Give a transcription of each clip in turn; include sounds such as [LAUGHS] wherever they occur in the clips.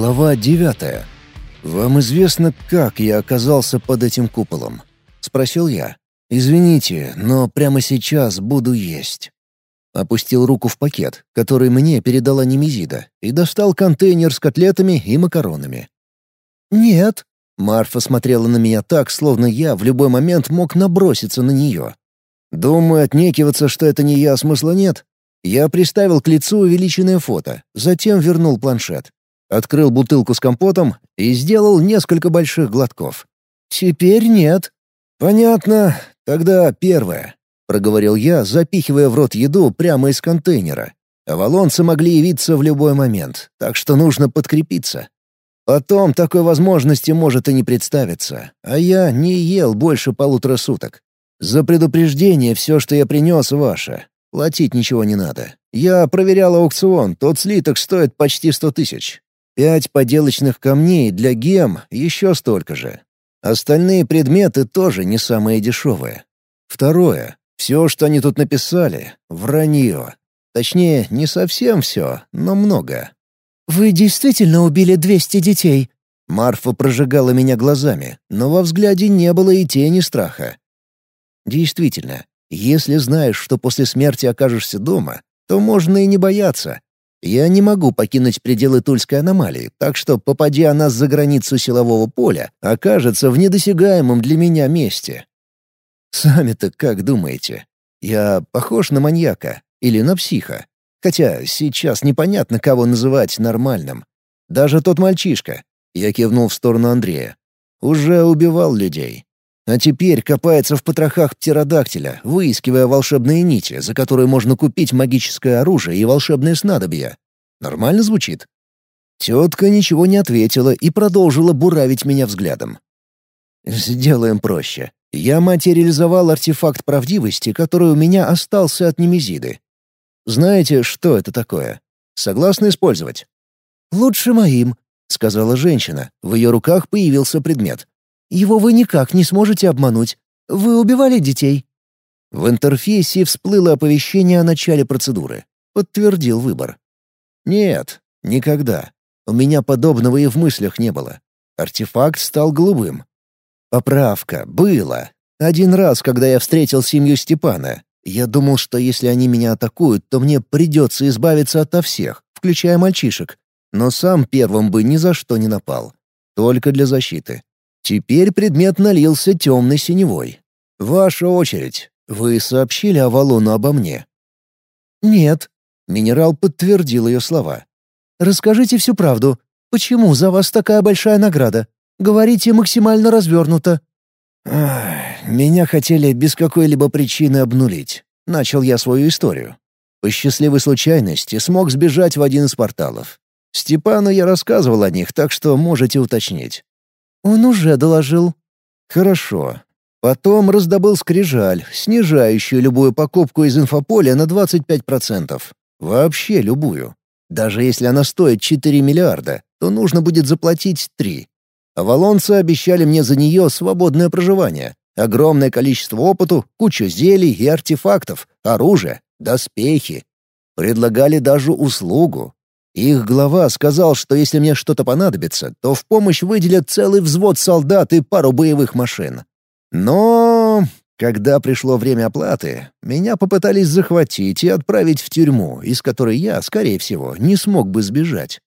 Глава девятая. «Вам известно, как я оказался под этим куполом?» — спросил я. «Извините, но прямо сейчас буду есть». Опустил руку в пакет, который мне передала Немезида, и достал контейнер с котлетами и макаронами. «Нет». Марфа смотрела на меня так, словно я в любой момент мог наброситься на нее. Думаю, отнекиваться, что это не я, смысла нет. Я приставил к лицу увеличенное фото, затем вернул планшет. Открыл бутылку с компотом и сделал несколько больших глотков. «Теперь нет». «Понятно. Тогда первое», — проговорил я, запихивая в рот еду прямо из контейнера. Авалонцы могли явиться в любой момент, так что нужно подкрепиться. Потом такой возможности может и не представиться, а я не ел больше полутора суток. За предупреждение все, что я принес, ваше. Платить ничего не надо. Я проверял аукцион, тот слиток стоит почти сто тысяч. Пять поделочных камней для гем еще столько же. Остальные предметы тоже не самые дешевые. Второе. Все, что они тут написали — вранье. Точнее, не совсем все, но много. «Вы действительно убили двести детей?» Марфа прожигала меня глазами, но во взгляде не было и тени страха. Действительно, если знаешь, что после смерти окажешься дома, то можно и не бояться. Я не могу покинуть пределы Тульской аномалии, так что, попадя она за границу силового поля, окажется в недосягаемом для меня месте. Сами-то как думаете? Я похож на маньяка или на психа? Хотя сейчас непонятно, кого называть нормальным. Даже тот мальчишка, я кивнул в сторону Андрея, уже убивал людей. А теперь копается в потрохах птеродактиля, выискивая волшебные нити, за которые можно купить магическое оружие и волшебные снадобья. Нормально звучит? Тетка ничего не ответила и продолжила буравить меня взглядом. «Сделаем проще. Я материализовал артефакт правдивости, который у меня остался от Немезиды. Знаете, что это такое? Согласны использовать?» «Лучше моим», — сказала женщина. В ее руках появился предмет. «Его вы никак не сможете обмануть. Вы убивали детей». В интерфейсе всплыло оповещение о начале процедуры. Подтвердил выбор. «Нет, никогда. У меня подобного и в мыслях не было. Артефакт стал голубым. Поправка. Было. Один раз, когда я встретил семью Степана, я думал, что если они меня атакуют, то мне придется избавиться ото всех, включая мальчишек. Но сам первым бы ни за что не напал. Только для защиты. Теперь предмет налился темной синевой. Ваша очередь. Вы сообщили Авалону обо мне? Нет. Минерал подтвердил ее слова. Расскажите всю правду. Почему за вас такая большая награда? Говорите максимально развернуто. Меня хотели без какой-либо причины обнулить. Начал я свою историю. По счастливой случайности смог сбежать в один из порталов. Степану я рассказывал о них, так что можете уточнить. Он уже доложил. Хорошо. Потом раздобыл скрижаль, снижающую любую покупку из инфополя на 25%. Вообще любую. Даже если она стоит 4 миллиарда, то нужно будет заплатить 3. Авалонцы обещали мне за нее свободное проживание, огромное количество опыту, кучу зелий и артефактов, оружие, доспехи. Предлагали даже услугу. Их глава сказал, что если мне что-то понадобится, то в помощь выделят целый взвод солдат и пару боевых машин. Но когда пришло время оплаты, меня попытались захватить и отправить в тюрьму, из которой я, скорее всего, не смог бы сбежать.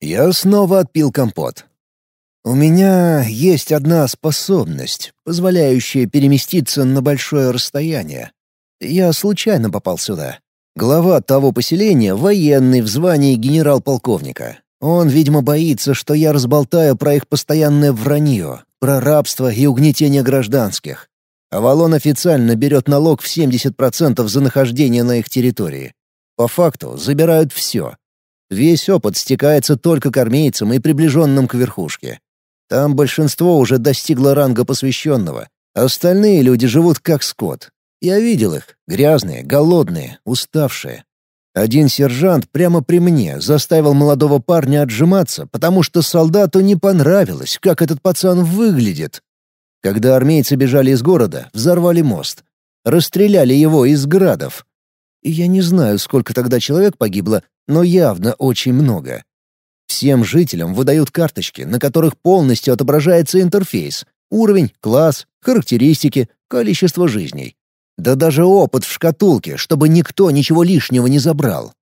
Я снова отпил компот. У меня есть одна способность, позволяющая переместиться на большое расстояние. Я случайно попал сюда. Глава того поселения — военный в звании генерал-полковника. Он, видимо, боится, что я разболтаю про их постоянное вранье, про рабство и угнетение гражданских. Авалон официально берет налог в 70% за нахождение на их территории. По факту забирают все, Весь опыт стекается только к армейцам и приближенным к верхушке. Там большинство уже достигло ранга посвященного. Остальные люди живут как скот. Я видел их. Грязные, голодные, уставшие. Один сержант прямо при мне заставил молодого парня отжиматься, потому что солдату не понравилось, как этот пацан выглядит. Когда армейцы бежали из города, взорвали мост. Расстреляли его из градов. И я не знаю, сколько тогда человек погибло, но явно очень много. Всем жителям выдают карточки, на которых полностью отображается интерфейс, уровень, класс, характеристики, количество жизней. Да даже опыт в шкатулке, чтобы никто ничего лишнего не забрал.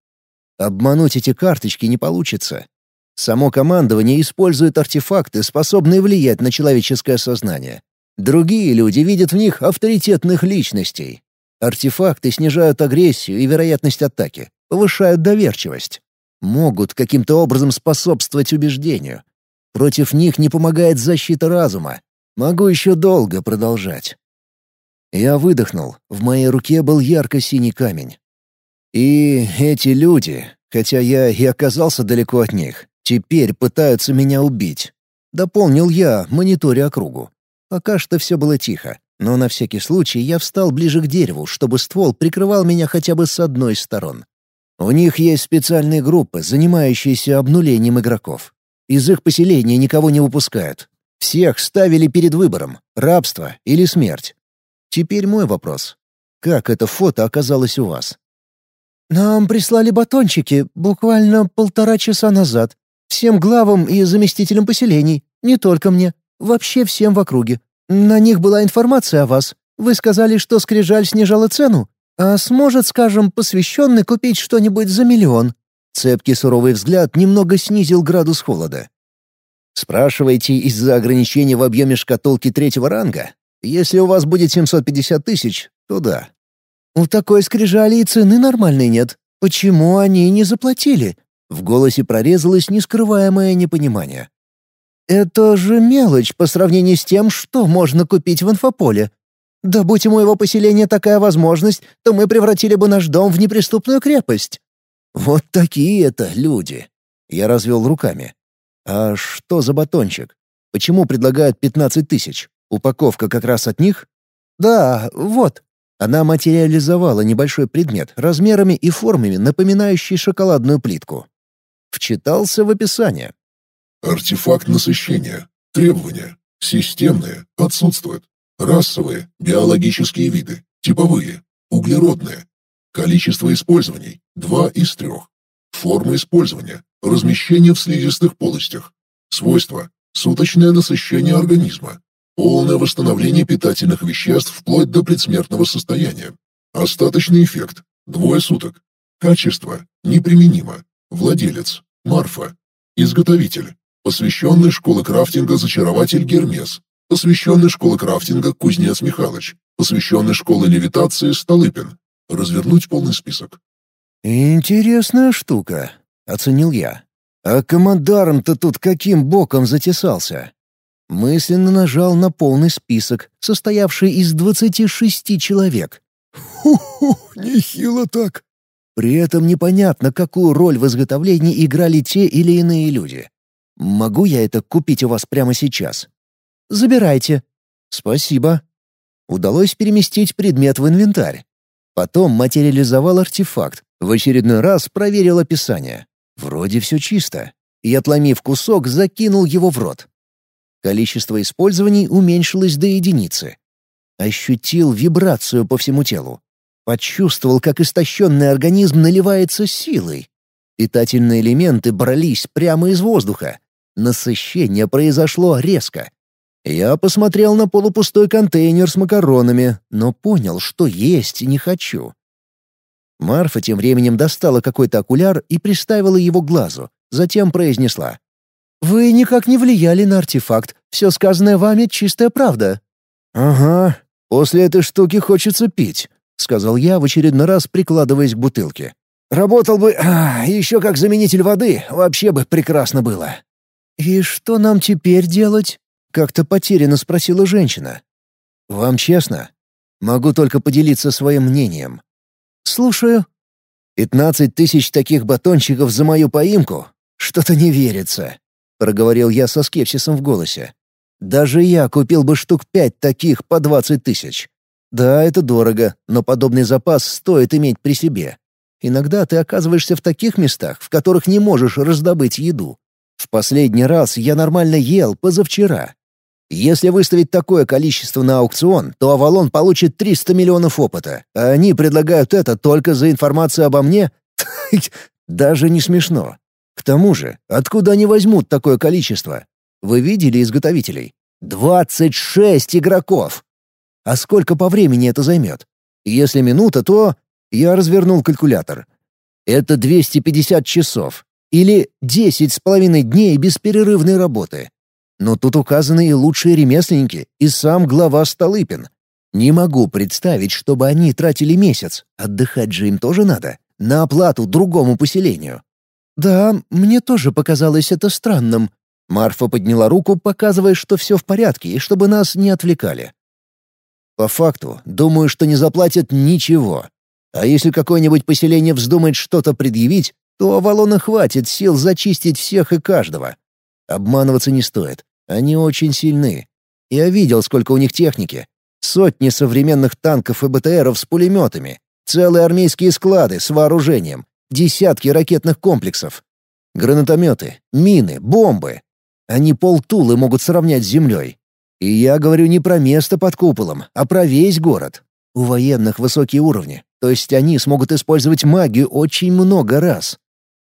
Обмануть эти карточки не получится. Само командование использует артефакты, способные влиять на человеческое сознание. Другие люди видят в них авторитетных личностей. Артефакты снижают агрессию и вероятность атаки, повышают доверчивость. Могут каким-то образом способствовать убеждению. Против них не помогает защита разума. Могу еще долго продолжать. Я выдохнул. В моей руке был ярко-синий камень. И эти люди, хотя я и оказался далеко от них, теперь пытаются меня убить. Дополнил я, мониторя округу. Пока что все было тихо, но на всякий случай я встал ближе к дереву, чтобы ствол прикрывал меня хотя бы с одной из сторон. В них есть специальные группы, занимающиеся обнулением игроков. Из их поселения никого не выпускают. Всех ставили перед выбором — рабство или смерть. Теперь мой вопрос. Как это фото оказалось у вас? «Нам прислали батончики буквально полтора часа назад. Всем главам и заместителям поселений, не только мне, вообще всем в округе. На них была информация о вас. Вы сказали, что Скрижаль снижала цену, а сможет, скажем, посвященный купить что-нибудь за миллион». Цепкий суровый взгляд немного снизил градус холода. «Спрашиваете из-за ограничения в объеме шкатулки третьего ранга? Если у вас будет 750 тысяч, то да, «У такой скрижали и цены нормальной нет. Почему они не заплатили?» В голосе прорезалось нескрываемое непонимание. «Это же мелочь по сравнению с тем, что можно купить в инфополе. Да будь у моего поселения такая возможность, то мы превратили бы наш дом в неприступную крепость». «Вот такие это люди!» Я развел руками. «А что за батончик? Почему предлагают 15 тысяч? Упаковка как раз от них?» «Да, вот». Она материализовала небольшой предмет, размерами и формами, напоминающий шоколадную плитку. Вчитался в описание. Артефакт насыщения. Требования. Системные. Отсутствуют. Расовые. Биологические виды. Типовые. Углеродные. Количество использований. Два из трех. Форма использования. Размещение в слизистых полостях. Свойства. Суточное насыщение организма. Полное восстановление питательных веществ вплоть до предсмертного состояния. Остаточный эффект. Двое суток. Качество. Неприменимо. Владелец. Марфа. Изготовитель. Посвященный школы крафтинга зачарователь Гермес. Посвященный школы крафтинга Кузнец Михалыч. Посвященный школы левитации Столыпин. Развернуть полный список. «Интересная штука», — оценил я. «А командарм-то тут каким боком затесался?» Мысленно нажал на полный список, состоявший из 26 человек. «Ху-ху, нехило так!» При этом непонятно, какую роль в изготовлении играли те или иные люди. «Могу я это купить у вас прямо сейчас?» «Забирайте». «Спасибо». Удалось переместить предмет в инвентарь. Потом материализовал артефакт, в очередной раз проверил описание. Вроде все чисто. И, отломив кусок, закинул его в рот. Количество использований уменьшилось до единицы. Ощутил вибрацию по всему телу. Почувствовал, как истощенный организм наливается силой. Питательные элементы брались прямо из воздуха. Насыщение произошло резко. Я посмотрел на полупустой контейнер с макаронами, но понял, что есть не хочу. Марфа тем временем достала какой-то окуляр и приставила его к глазу, затем произнесла. «Вы никак не влияли на артефакт. Все сказанное вами — чистая правда». «Ага. После этой штуки хочется пить», — сказал я, в очередной раз прикладываясь к бутылке. «Работал бы а, еще как заменитель воды, вообще бы прекрасно было». «И что нам теперь делать?» — как-то потерянно спросила женщина. «Вам честно? Могу только поделиться своим мнением». «Слушаю». «Пятнадцать тысяч таких батончиков за мою поимку? Что-то не верится проговорил я со скепсисом в голосе. «Даже я купил бы штук пять таких по двадцать тысяч. Да, это дорого, но подобный запас стоит иметь при себе. Иногда ты оказываешься в таких местах, в которых не можешь раздобыть еду. В последний раз я нормально ел позавчера. Если выставить такое количество на аукцион, то Авалон получит 300 миллионов опыта, а они предлагают это только за информацию обо мне? [LAUGHS] Даже не смешно. К тому же, откуда они возьмут такое количество? Вы видели изготовителей? 26 игроков! А сколько по времени это займет? Если минута, то... Я развернул калькулятор. Это 250 часов. Или 10 с половиной дней бесперерывной работы. Но тут указаны и лучшие ремесленники, и сам глава Столыпин. Не могу представить, чтобы они тратили месяц. Отдыхать же им тоже надо. На оплату другому поселению. «Да, мне тоже показалось это странным». Марфа подняла руку, показывая, что все в порядке и чтобы нас не отвлекали. По факту, думаю, что не заплатят ничего. А если какое-нибудь поселение вздумает что-то предъявить, то Авалона хватит сил зачистить всех и каждого. Обманываться не стоит. Они очень сильны. Я видел, сколько у них техники. Сотни современных танков и БТРов с пулеметами, целые армейские склады с вооружением, десятки ракетных комплексов. Гранатометы, мины, бомбы. Они полтулы могут сравнять с землей. И я говорю не про место под куполом, а про весь город. У военных высокие уровни, то есть они смогут использовать магию очень много раз.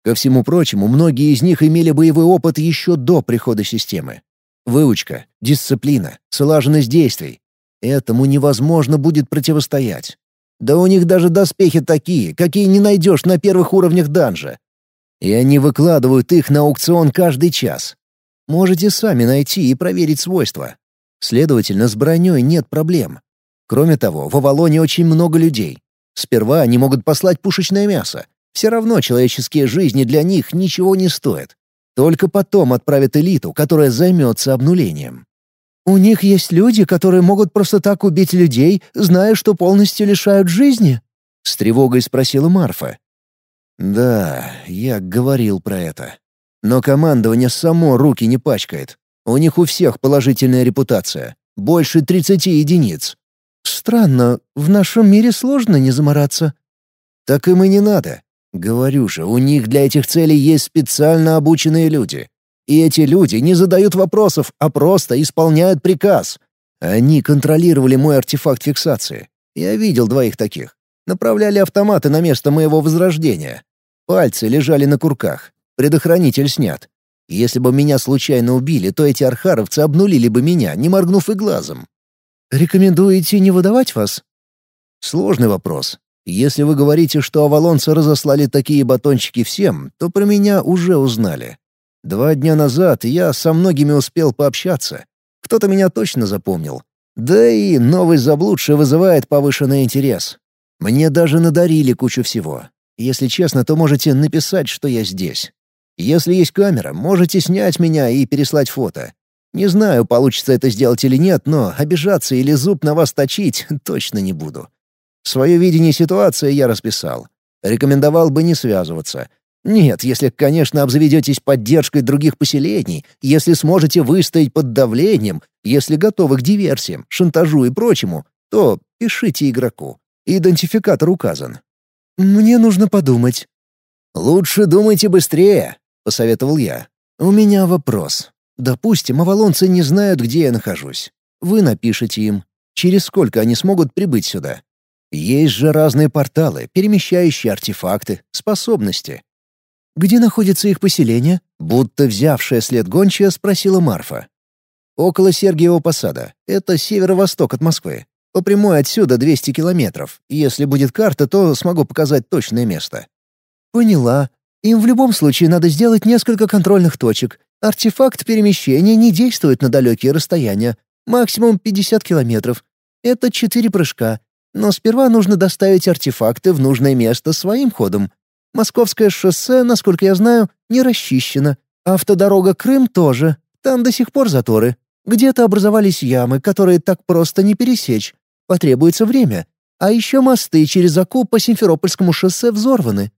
Ко всему прочему, многие из них имели боевой опыт еще до прихода системы. Выучка, дисциплина, слаженность действий. Этому невозможно будет противостоять. Да у них даже доспехи такие, какие не найдешь на первых уровнях данжа. И они выкладывают их на аукцион каждый час. Можете сами найти и проверить свойства. Следовательно, с броней нет проблем. Кроме того, в Авалоне очень много людей. Сперва они могут послать пушечное мясо. Все равно человеческие жизни для них ничего не стоят. Только потом отправят элиту, которая займется обнулением. «У них есть люди, которые могут просто так убить людей, зная, что полностью лишают жизни?» — с тревогой спросила Марфа. «Да, я говорил про это. Но командование само руки не пачкает. У них у всех положительная репутация. Больше 30 единиц». «Странно, в нашем мире сложно не замораться». «Так им и не надо. Говорю же, у них для этих целей есть специально обученные люди. И эти люди не задают вопросов, а просто исполняют приказ. Они контролировали мой артефакт фиксации. Я видел двоих таких. Направляли автоматы на место моего возрождения. Пальцы лежали на курках. Предохранитель снят. Если бы меня случайно убили, то эти архаровцы обнулили бы меня, не моргнув и глазом. «Рекомендуете не выдавать вас?» Сложный вопрос. Если вы говорите, что авалонцы разослали такие батончики всем, то про меня уже узнали. Два дня назад я со многими успел пообщаться. Кто-то меня точно запомнил. Да и новый заблудший вызывает повышенный интерес. Мне даже надарили кучу всего. Если честно, то можете написать, что я здесь. Если есть камера, можете снять меня и переслать фото. Не знаю, получится это сделать или нет, но обижаться или зуб на вас точить [LAUGHS] точно не буду. Свое видение ситуации я расписал. Рекомендовал бы не связываться. Нет, если, конечно, обзаведетесь поддержкой других поселений, если сможете выстоять под давлением, если готовы к диверсиям, шантажу и прочему, то пишите игроку. Идентификатор указан. «Мне нужно подумать». «Лучше думайте быстрее», — посоветовал я. «У меня вопрос. Допустим, авалонцы не знают, где я нахожусь. Вы напишите им. Через сколько они смогут прибыть сюда? Есть же разные порталы, перемещающие артефакты, способности. «Где находится их поселение?» Будто взявшая след гончая спросила Марфа. «Около Сергиева посада. Это северо-восток от Москвы. По прямой отсюда 200 километров. Если будет карта, то смогу показать точное место». «Поняла. Им в любом случае надо сделать несколько контрольных точек. Артефакт перемещения не действует на далекие расстояния. Максимум 50 километров. Это четыре прыжка. Но сперва нужно доставить артефакты в нужное место своим ходом. Московское шоссе, насколько я знаю, не расчищено. Автодорога Крым тоже. Там до сих пор заторы. Где-то образовались ямы, которые так просто не пересечь. Потребуется время. А еще мосты через Аку по Симферопольскому шоссе взорваны.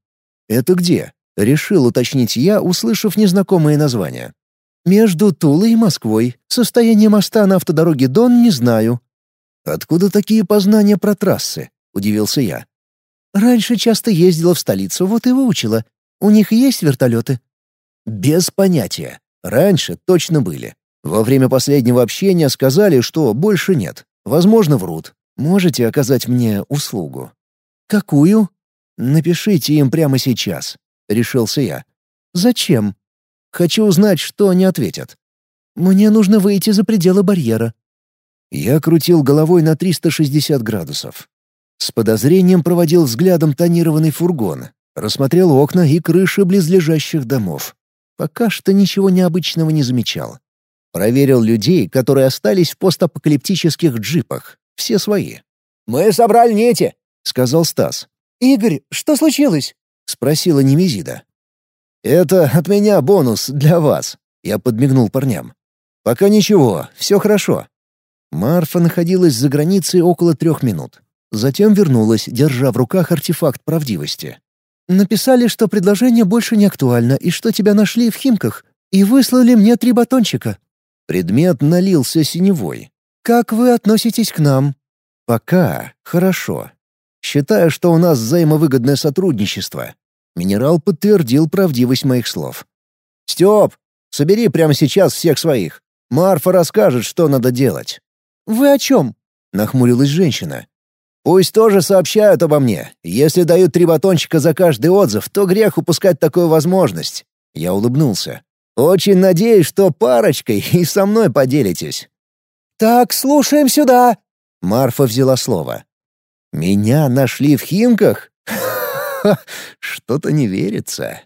«Это где?» — решил уточнить я, услышав незнакомые названия. «Между Тулой и Москвой. Состояние моста на автодороге Дон не знаю. «Откуда такие познания про трассы?» — удивился я. «Раньше часто ездила в столицу, вот и выучила. У них есть вертолеты?» «Без понятия. Раньше точно были. Во время последнего общения сказали, что больше нет. Возможно, врут. Можете оказать мне услугу?» «Какую?» «Напишите им прямо сейчас», — решился я. «Зачем?» «Хочу узнать, что они ответят». «Мне нужно выйти за пределы барьера». Я крутил головой на 360 градусов. С подозрением проводил взглядом тонированный фургон, рассмотрел окна и крыши близлежащих домов. Пока что ничего необычного не замечал. Проверил людей, которые остались в постапокалиптических джипах. Все свои. «Мы собрали нити», — сказал Стас. «Игорь, что случилось?» — спросила Немезида. «Это от меня бонус для вас», — я подмигнул парням. «Пока ничего, все хорошо». Марфа находилась за границей около трех минут. Затем вернулась, держа в руках артефакт правдивости. «Написали, что предложение больше не актуально и что тебя нашли в Химках, и выслали мне три батончика». Предмет налился синевой. «Как вы относитесь к нам?» «Пока хорошо. Считаю, что у нас взаимовыгодное сотрудничество». Минерал подтвердил правдивость моих слов. «Степ, собери прямо сейчас всех своих. Марфа расскажет, что надо делать». «Вы о чем?» — нахмурилась женщина. «Пусть тоже сообщают обо мне. Если дают три батончика за каждый отзыв, то грех упускать такую возможность». Я улыбнулся. «Очень надеюсь, что парочкой и со мной поделитесь». «Так, слушаем сюда!» Марфа взяла слово. «Меня нашли в Химках? [LAUGHS] Что-то не верится.